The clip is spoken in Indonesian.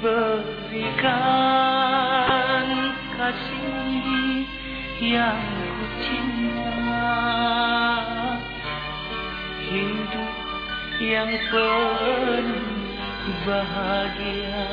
berikan kasih yang ku cinta hidup yang penuh bahagia